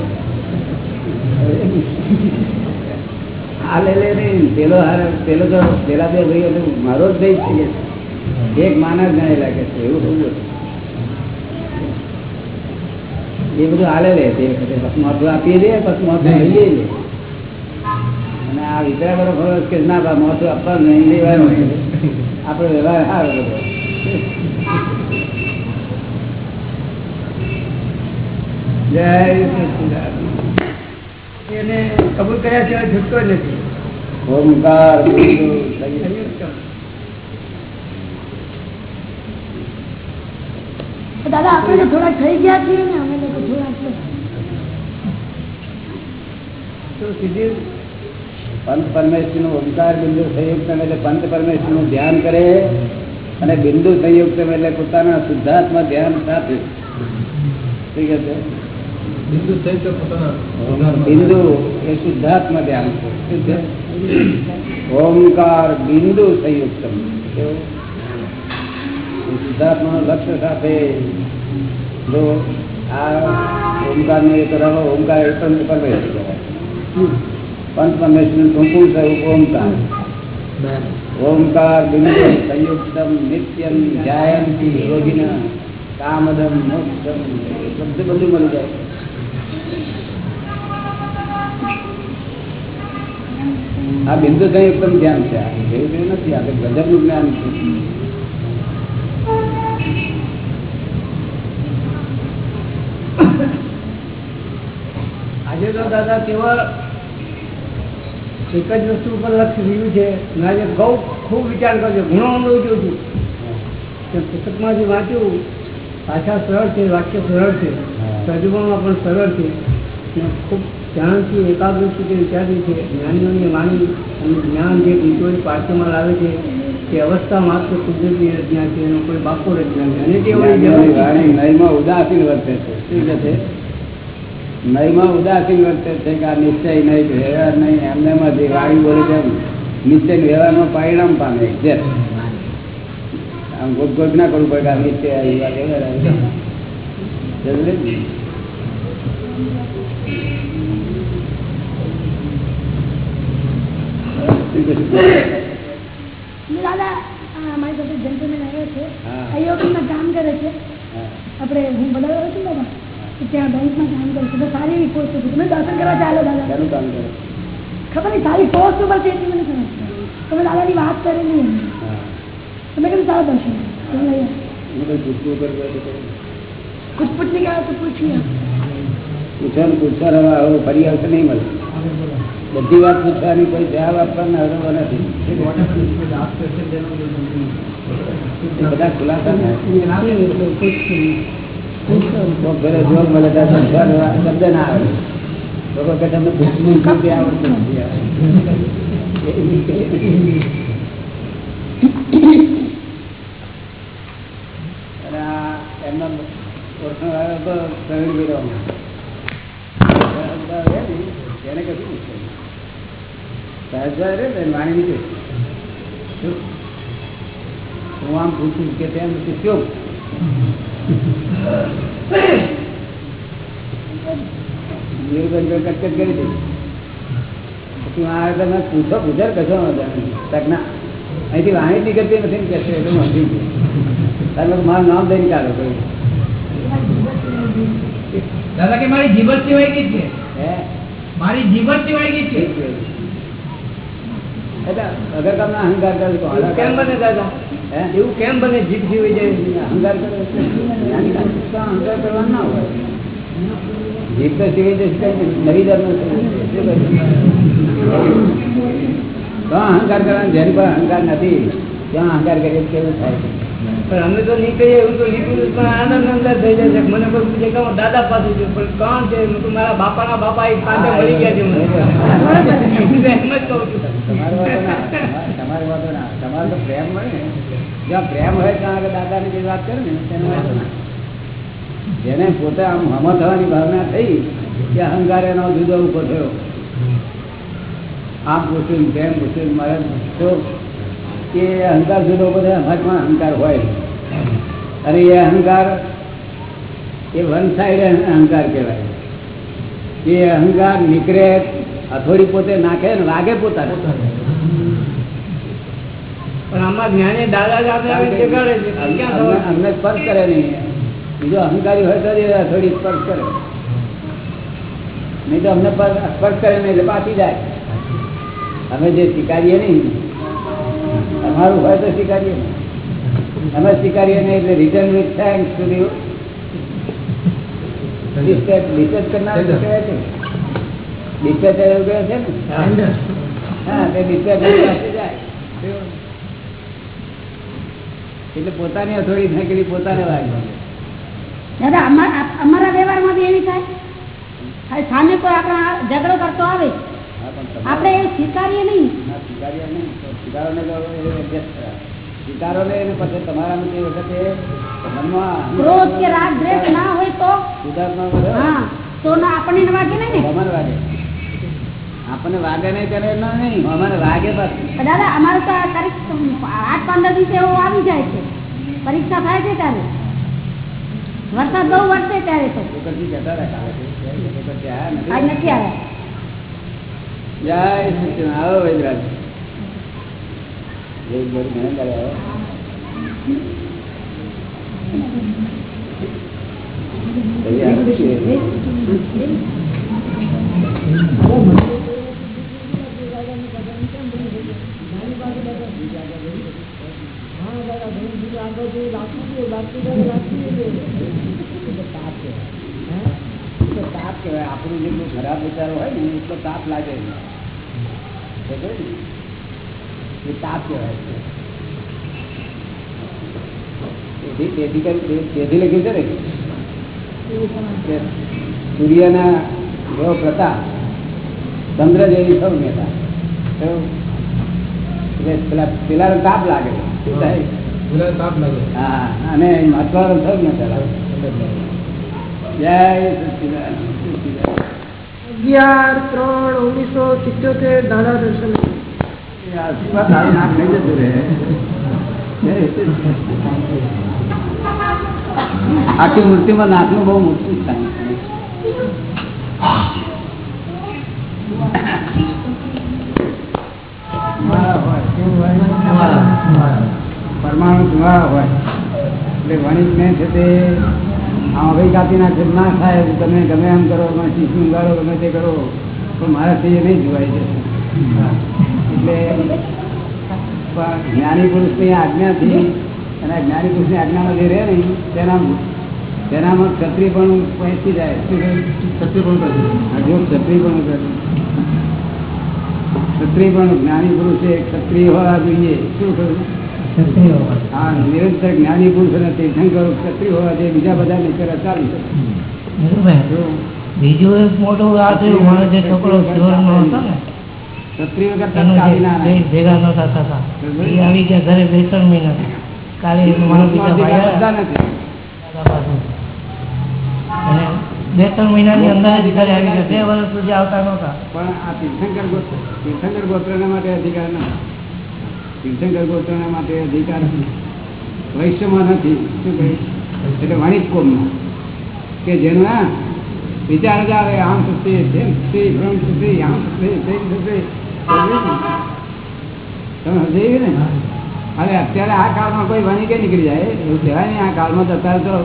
આ લે લે નહીં. પેલો હાર પેલો તો પેલા બે ભાઈઓ મારો જ ભાઈ થઈ છે. એક માનસ ગણે લાગે છે એવું થયું એ બધું હાલે લે તે વખતે પછી મોઢું આપીએ દે પછી મોઢું લઈએ લે અને આ વિચાર કરો ખરો કે ના બા મોઢું આપવા નહીં લેવાનું આપણો વ્યવહાર સારો બધો. જય. એને કબૂલ કર્યા સિવાય છૂટતો જ નથી. ઓમકાર બિંદુ સંયુક્ત. સંયુક્ત. દાદા આપણે તો થોડા થઈ ગયા છીએ ને અમે લોકો થોડાક. પંચ પરમેશ્વરનું ઓમકાર બિંદુ સંયુક્ત એટલે પંચ પરમેશ્વરનું ધ્યાન કરે અને બિંદુ સંયુક્ત એટલે પોતાના શુદ્ધાત્મા ધ્યાન સાથે. ઠીક છે બિંદુ એ શુદ્ધાત્મા ધ્યાન છે. ઓમકાર બિંદુ સંયુક્ત શુદ્ધાત્મા લક્ષ્ય સાથે જો આ ઓમકાર ને કરાવો ઓમકાર એ પણ પરમેશ્વર કહેવાય પંચ પરમેશ્વર સંપૂર્ણ થયું ઓમકાર. ઓમકાર બિંદુ સંયુક્તમ નિત્યમ જાયંતિ યોગિના કામદમ મોક્ષમ બધું બધું મળી જાય. આ બિંદુ સંયુક્તમ ધ્યાન છે? આ એવું નથી આ ગજબનું જ્ઞાન છે આજે તો દાદા કેવા એક જ વસ્તુ ઉપર લક્ષ્ય રહ્યું છે અને આજે બહુ ખૂબ વિચાર કરજો ઘણો અનુભવ છું. કે જે વાંચ્યું ભાષા સરળ છે વાક્ય સરળ છે. તર્જુમામાં પણ સરળ છે. ખૂબ ધ્યાનથી એકાગ્રતાથી વિચારી છે જ્ઞાનીઓની માની અને જ્ઞાન જે બીજોની પાઠ્યમાં લાવે છે તે અવસ્થા માત્ર કુદરતી રચના છે એનો કોઈ બાપો રચના છે અને તે. ઉદાસીન વર્તે છે. શું કહે છે. નયમાં ઉદાસીન વર્તે છે કે આ નિશ્ચય નહીં વ્યવહાર નહીં એમને એમાં જે વાણી બોલે છે નિશ્ચય નો પરિણામ પામે છે. આમ ગોટ ગોટ ના કરવું પડે આ નિશ્ચય? દાદા મારી પાસે જંતુને આવ્યો છે. હા. કામ કરે છે. આપણે હું બદલાવ્યો છું દાદા? ત્યાં બેંકમાં કામ કરે છે તો સારી એવી પોસ્ટ હતી તમે દર્શન કરવા ચાલો દાદા શાનું કામ કરે ખબર નહીં સારી પોસ્ટ ઉપર છે એટલી મને સમજ છે. તમે દાદાની વાત કરેલી એમ. હા તમે કીધું ચાલો દર્શન તો લઈ આવ્યા. હું કઈ પૂછવું કરવું હોય તો કરું. कुछ पूछने का है तो पूछिए પૂછવાનું પૂછવાનું હવે હવે ફરી આવશે નહીં મળે બધી વાત પૂછવાની કોઈ જવાબ આપવાનો હવે નથી એ બધા ખુલાસા થાય. કોક ઘરે જોગ મળે શબ્દ ના આવે લોકો કે તમને પૂછવું શું આવડતું નથી. એમનો ઓળખાણ પ્રવીણ ગીરો. બધા રહે ને, એને કશું રહે ને, માણી નીચે. હું આમ પૂછું કે તેમ નથી શું કટકટ કરી હતી પછી આ તમે પૂછો પૂછો કશો વાંધો નહીં. તક ના અહીંથી વાણી નીકળતી નથી ને કહેશે એટલે હું તારે મારું નામ દઈને કાઢો કહ્યું દાદા કે મારી જીવન સિવાય ગઈ છે. હે? મારી જીવન સિવાય ગઈ છે. એટલે અગર તમને અહંકાર કરો તો કેમ બને દાદા? એવું કેમ બને જીભ જીવી જાય? અહંકાર અહંકાર કરવા ના હોય? જીભ તો જીવી જશે નવી? તો અહંકાર કરવાનો જેની પર અહંકાર નથી ત્યાં અહંકાર કરીએ કેવું થાય? પણ અમે તો નહીં કહીએ એવું તો લીધું પણ આનંદ અંદર થઈ જાય છે મને કોઈ પૂછે કે હું દાદા પાસે છું પણ કોણ છે? હું તો મારા બાપાના બાપા એક સાથે મળી ગયા છે મને. એમ જ કહું છું. તમારી વાતો ના તમારી- તમારી વાતો ના. તમારે તો પ્રેમ મળે ને. જ્યાં પ્રેમ હોય ત્યાં આગળ દાદાની વાત કરે ને, તેનો જેને પોતે આમ હમ થવાની ભાવના થઈ કે અહંકાર એનો જુદો ઊભો થયો. આમ પૂછ્યું પ્રેમ પૂછ્યું, મારે તો કે અહંકાર જુદો ઊભો થયો અમારામાં અહંકાર હોય. અને એ અહંકાર, એ વન સાઈડ અહંકાર કહેવાય. એ અહંકાર નીકળે અથોડી પોતે નાખે ને લાગે પોતાને પણ આમાં જ્ઞાની દાદા જ આપણે આવી શીખવાડે છે પણ ક્યાં અમને સ્પર્શ કરે નહીં. બીજો અહંકારી હોય તો સ્પર્શ કરે. નહીં તો અમને સ્પર્શ કરે નહીં એટલે પાછી જાય. અમે જે સ્વીકારીએ નહીં અમારું હોય તો સ્વીકારીએ નહીં. અમે સ્વીકારીએ નહીં એટલે રિટર્ન વિથ થેન્ક્સ સુધી ડિસ્પેચ કરનાર કહેવાય છે. ડિસ્પેચ એવું કહે છે ને? હા તે ડિસ્પેચ જાય. એટલે પોતાની અથોડી ફેંકેલી પોતાને વાગે દાદા અમા- અમારા વ્યવહારમાં બી એવી થાય. સામે કોઈ આપણા ઝઘડો કરતો આવે. આપણે એ સ્વીકારીએ નહીં. સ્વીકારીએ નહીં. સ્વીકારોને કરાય. સ્વીકારોને એને પછી તમારા તે વખતે મનમાં ક્રોધ કે રાગ દ્વેષ ના હોય તો? સુધાર્થમાં હા તો ના આપણને ન વાગે નહીં ને? અમારે વાગે. આપણને વાગે નહીં કરે નહીં. અમારે વાગે પણ દાદા અમારે તો આઠ પંદર દિવસે એવું આવી જાય છે. પરીક્ષા થાય છે ત્યારે. વરસાદ બહુ વરસે ત્યારે તો. નથી. આવ્યા. જય સચિદાનંદ. આવો વૈદરાજ. જય ગુરુ મહેનત કરે, આવો. તૈયાર છીએ. એટલો તાપ કહેવાય આપણું જેટલું ખરાબ વિચારો હોય ને એટલો તાપ લાગે છે. સમજ્યો ને? એ તાપ કહેવાય છે તેથી તેથી કરી- તે- તેથી લખ્યું છે ને કે સૂર્યના જેવો પ્રતાપ ચંદ્ર જેવી સૌમ્યતા કેવું? એટલે પેલા પેલા તાપ લાગે શું થાય હા અને મહત્વ સૌમ્યતા લાગે જય. અગિયાર ત્રણ ઓગણીસો સિત્યોતેર દાદા દર્શન. આખી મૂર્તિમાં નાકનું બહુ મોટું સ્થાન છે. પરમાણુ ધુમાડા હોય. એટલે વણિકને છે તે આવી હવે કાપી નાખે ના થાય તમે ગમે એમ કરો શીશું ગાળો ગમે તે કરો પણ મારાથી એ નહીં જોવાય છે. એટલે જ્ઞાની પુરુષની આજ્ઞાથી અને જ્ઞાની પુરુષની આજ્ઞામાં જે રહે ને તેના તેનામાં ક્ષત્રિય પણ પહોંચી જાય. ક્ષત્રિય પણ જો ક્ષત્રિય પણ ક્ષત્રિય પણ જ્ઞાની પુરુષે ક્ષત્રિય હોવા જોઈએ. શું કહ્યું? હા નિરંતર જ્ઞાની પુરુષ અને તીર્થંકર ક્ષત્રિય હોવા જોઈએ બીજા બધા નિકર ચાલી શકે. બીજું એક મોટો આ થયું જે છોકરો હતો ને ક્ષત્રિય કરતા ના બે ભેગા નતા થતા એ આવી ગયા ઘરે બે ત્રણ મહિના કાલે મારો બીજા ભાઈ નથી. અને બે ત્રણ મહિનાની અંદર જ ઘરે આવી ગયા. બે વર્ષ સુધી આવતા નહોતા. પણ આ તીર્થંકર ગોત્ર તીર્થંકર ગોત્રના માટે અધિકાર નથી. તીર્થંકર ગોત્રના માટે અધિકાર વૈશ્યમાં નથી. શું કહે? એટલે વાણિજ કોમમાં. કે જેના વિચાર જ આવે આમ થશે તેમ થશે ભ્રમ થશે આમ થશે તેમ થશે. તમે સમજાવી ને? હવે અત્યારે આ કાળમાં કોઈ વણિકે નીકળી જાય? એવું કહેવાય નહીં આ કાળમાં તો અત્યારે તો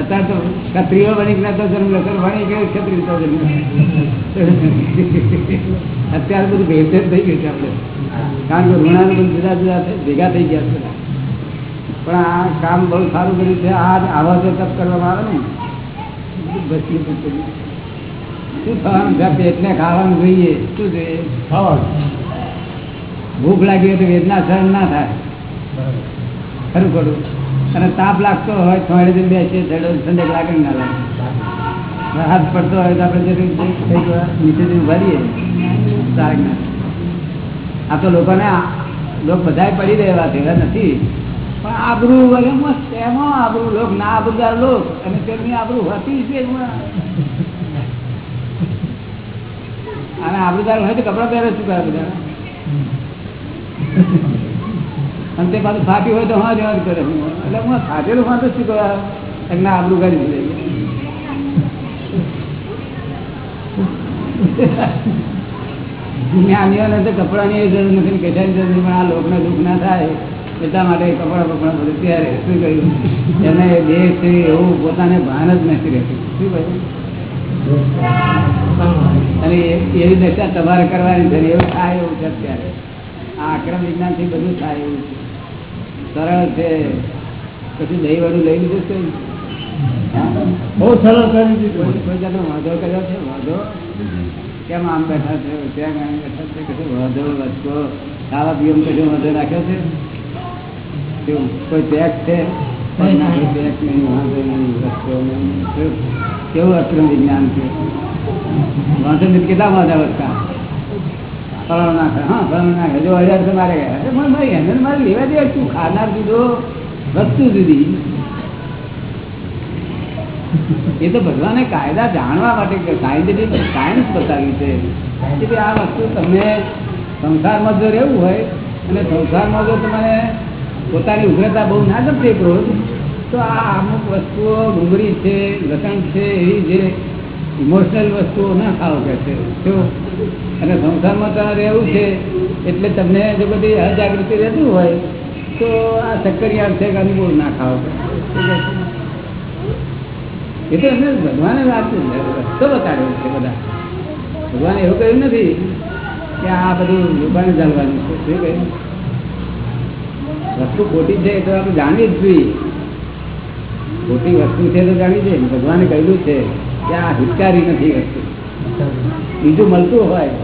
અત્યારે તો ક્ષત્રિય ગયા તો જન્મ લેતો ભણી ગયો ક્ષત્રિય તો જન્મ અત્યારે બધું ભેળસેળ થઈ ગયું છે આપણે. કારણ કે ઋણાનું બધું જુદા જુદા ભેગા થઈ ગયા છે. પણ આ કામ બહુ સારું કર્યું છે આ આવા જો તપ કરવામાં આવે ને શું થવાનું છે? પેટને ખાવાનું જોઈએ. શું જોઈએ? ભૂખ લાગી હોય તો વેદના સહન ના થાય. ખરું ખરું. અને તાપ લાગતો હોય થોડે દિન બેસીએ ઠંડક લાગે ના લાગે. હાથ પડતો હોય તો આપણે જે નીચેથી ભરીએ આ તો લોકોને લોક બધા પડી રહેવા તેવા નથી. પણ આબરૂ વગર મસ્ત, એમાં આબરૂ લોક, ના આબરૂદાર લોક. અને તેમની આબરૂ હતી એમાં. અને આબરૂદાર હોય તો કપડાં પહેરે શું કરે બધા અને તે પાછું ફાટી હોય તો હા જવાનું કરે. એટલે હું ફાટેલું હા શું કરવા એમને આબરું કરી દીધું કપડાની જરૂર નથી ને કશાની જરૂર પણ આ લોકોને દુઃખ ના થાય. એટલા માટે કપડા બપડા બધું ત્યારે શું કહ્યું એને બે છે એવું પોતાને ભાન જ નથી રહેતું. શું કહ્યું અને એવી દશા તમારે કરવાની છે એવું થાય એવું છે અત્યારે. આ આક્રમ વિજ્ઞાનથી બધું થાય એવું છે. સરળ છે પછી દહીં વાળું લઈ લીધું છે. બહુ સરળ કરી દીધું. વાંધો કર્યો છે? વાંધો? કેમ આમ બેઠા છે? ત્યાં આમ બેઠા છે? કશું વાંધો વસ્તુ ખાવા પીવામાં કશું વાંધો નાખ્યો છે? કોઈ પેક છે? કેવું? અક્રમ વિજ્ઞાન છે? વાંધો કેટલા વાંધા વસ્તા? એ તો ભગવાને કાયદા જાણવા માટે સાયન્ટિફિક સાયન્સ બતાવ્યું છે. કે આ વસ્તુ તમને સંસારમાં જો રહેવું હોય, અને સંસારમાં જો તમે પોતાની ઉગ્રતા બહુ ના ગમતી ક્રોધ, તો આ અમુક વસ્તુઓ ડુંગળી છે, લસણ છે, એવી જે ઇમોશનલ વસ્તુઓ ના ખાવ કે છે. શું અને સંસારમાં તમારે રહેવું છે, એટલે તમને જો બધી અજાગૃતિ રહેતું હોય, તો આ ચક્કરિયા છે કે અનુભવ ના છે? એ તો એમને ભગવાને વાત રસ્તો બતાડ્યો છે બધા. ભગવાને એવું કહ્યું નથી કે આ બધું લોકોને ચાલવાનું છે. શું કહ્યું વસ્તુ ખોટી છે તો આપણે જાણવી જ જોઈએ ખોટી વસ્તુ છે તો જાણવી છે ભગવાને કહ્યું છે. આ હિતકારી નથી વસ્તુ. બીજું મળતું હોય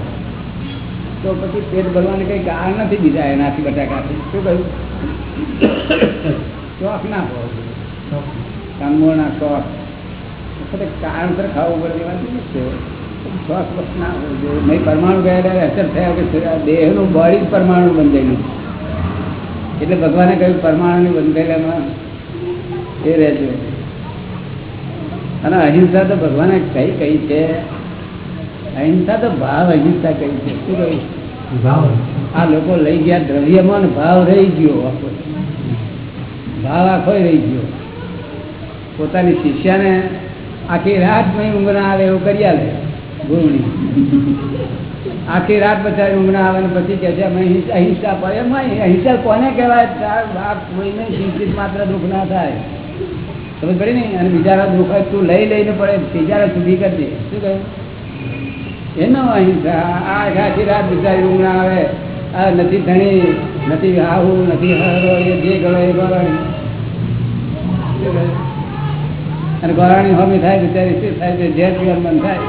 તો પછી પેટ ભરવાની કઈ કારણ નથી બીજા એનાથી બટાકાથી. શું કહ્યું? શોખ ના હોય. કાનમોળના શોખ. વખતે કારણસર ખાવું પડે એ વાત નથી છે શ્વાસ બસ ના હોવું જોઈએ નહીં પરમાણુ ગયા ત્યારે અસર થયા કે દેહનું બોડી જ પરમાણુ બંધેલું એટલે ભગવાને કહ્યું પરમાણુની બંધેલામાં એ રહેજો. અને અહિંસા તો ભગવાને કઈ કઈ છે? અહિંસા તો ભાવ અહિંસા કઈ છે? શું કહ્યું આ લોકો લઈ ગયા દ્રવ્યમાં ને ભાવ રહી ગયો આખો. ભાવ આખો રહી ગયો. પોતાની શિષ્યાને આખી રાત નહીં ઊંઘ ના આવે એવું કરી આલે ગુરુની. આખી રાત પછી ઊંઘ ના આવે ને પછી કે છે અમે અહિંસા પડે અહિંસા કોને કહેવાય? કોઈને ચિંતિત માત્ર દુઃખ ના થાય. સમજ પડે ને અને બીજાના દુઃખ તું લઈ લઈને પડે બીજાને સુધી કરજે. શું કહ્યું એનો અહિંસા આ આખી રાત બિચારી ના આવે. આ નથી ધણી, નથી આવું નથી જે ગળો એ ગળાણી અને ગોરાણી હોમી થાય, બિચારી શું થાય? છે ઝેર પીવાનું મન થાય.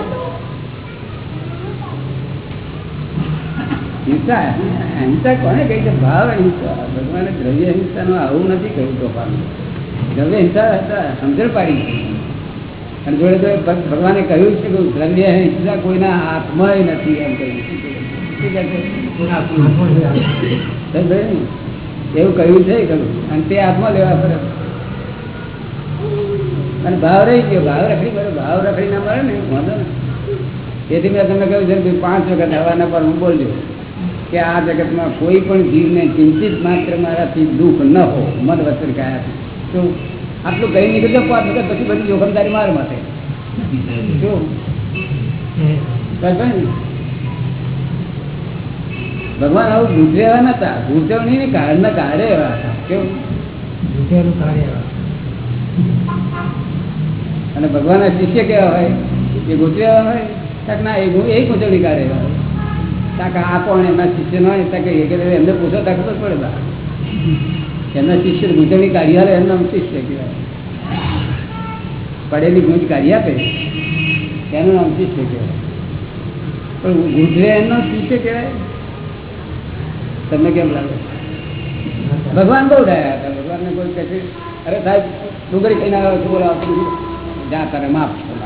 હિંસા હિંસા કોને કહી છે? ભાવ હિંસા. ભગવાને દ્રવ્ય હિંસાનું આવું નથી કહ્યું તો તોફાન. દ્રવ્ય હિંસા હતા સમજણ પાડી અને જોડે જોડે ભગવાને કહ્યું છે કે દ્રવ્ય હિંસા કોઈના આત્મા નથી એમ કહ્યું? એવું કહ્યું છે કહ્યું અને તે આત્મા લેવા પડે અને ભાવ રહી ગયો ભાવ રખડી પડે ભાવ રખડી ના મળે ને વાંધો ને તેથી મેં તમને કહ્યું છે કે પાંચ વખત હવાના પર હું બોલજો કે આ જગતમાં કોઈ પણ જીવને ચિંતિત માત્ર મારાથી દુઃખ ન હો મન વચન કયા તો આટલું ગઈ નીકળજો પાંચ વખત પછી બધી જોખમદારી માર માટે. શું? ભગવાન આવું ગુજરે એવા નતા. ગુજર નહીં ને કાળના કાળે એવા હતા. કેવું? કાર્ય અને ભગવાનના શિષ્ય કેવા હોય? એ ગુજરે એવા હોય? કાંક ના એ ગુ- એ ગુજરણી કાઢે એવા હોય. કાંક આ કોણ એમના શિષ્ય ન હોય ત્યાં કહીએ કે એમને પૂછો તક ખબર પડે. એમના શિષ્ય ગુજરણી કાઢી આવે એમના શિષ્ય કહેવાય. પડેલી ગુંજ કાઢી આપે, એનું નામ શિષ્ય કહેવાય. પણ ગુજરે એમનો શિષ્ય કહેવાય? તમને કેમ લાગે? ભગવાન બહુ ડાયા હતા. ભગવાનને કોઈ કહે અરે સાહેબ, ડુંગળી કહીને આવ્યો છો, બોલાવો. જા તારે માફ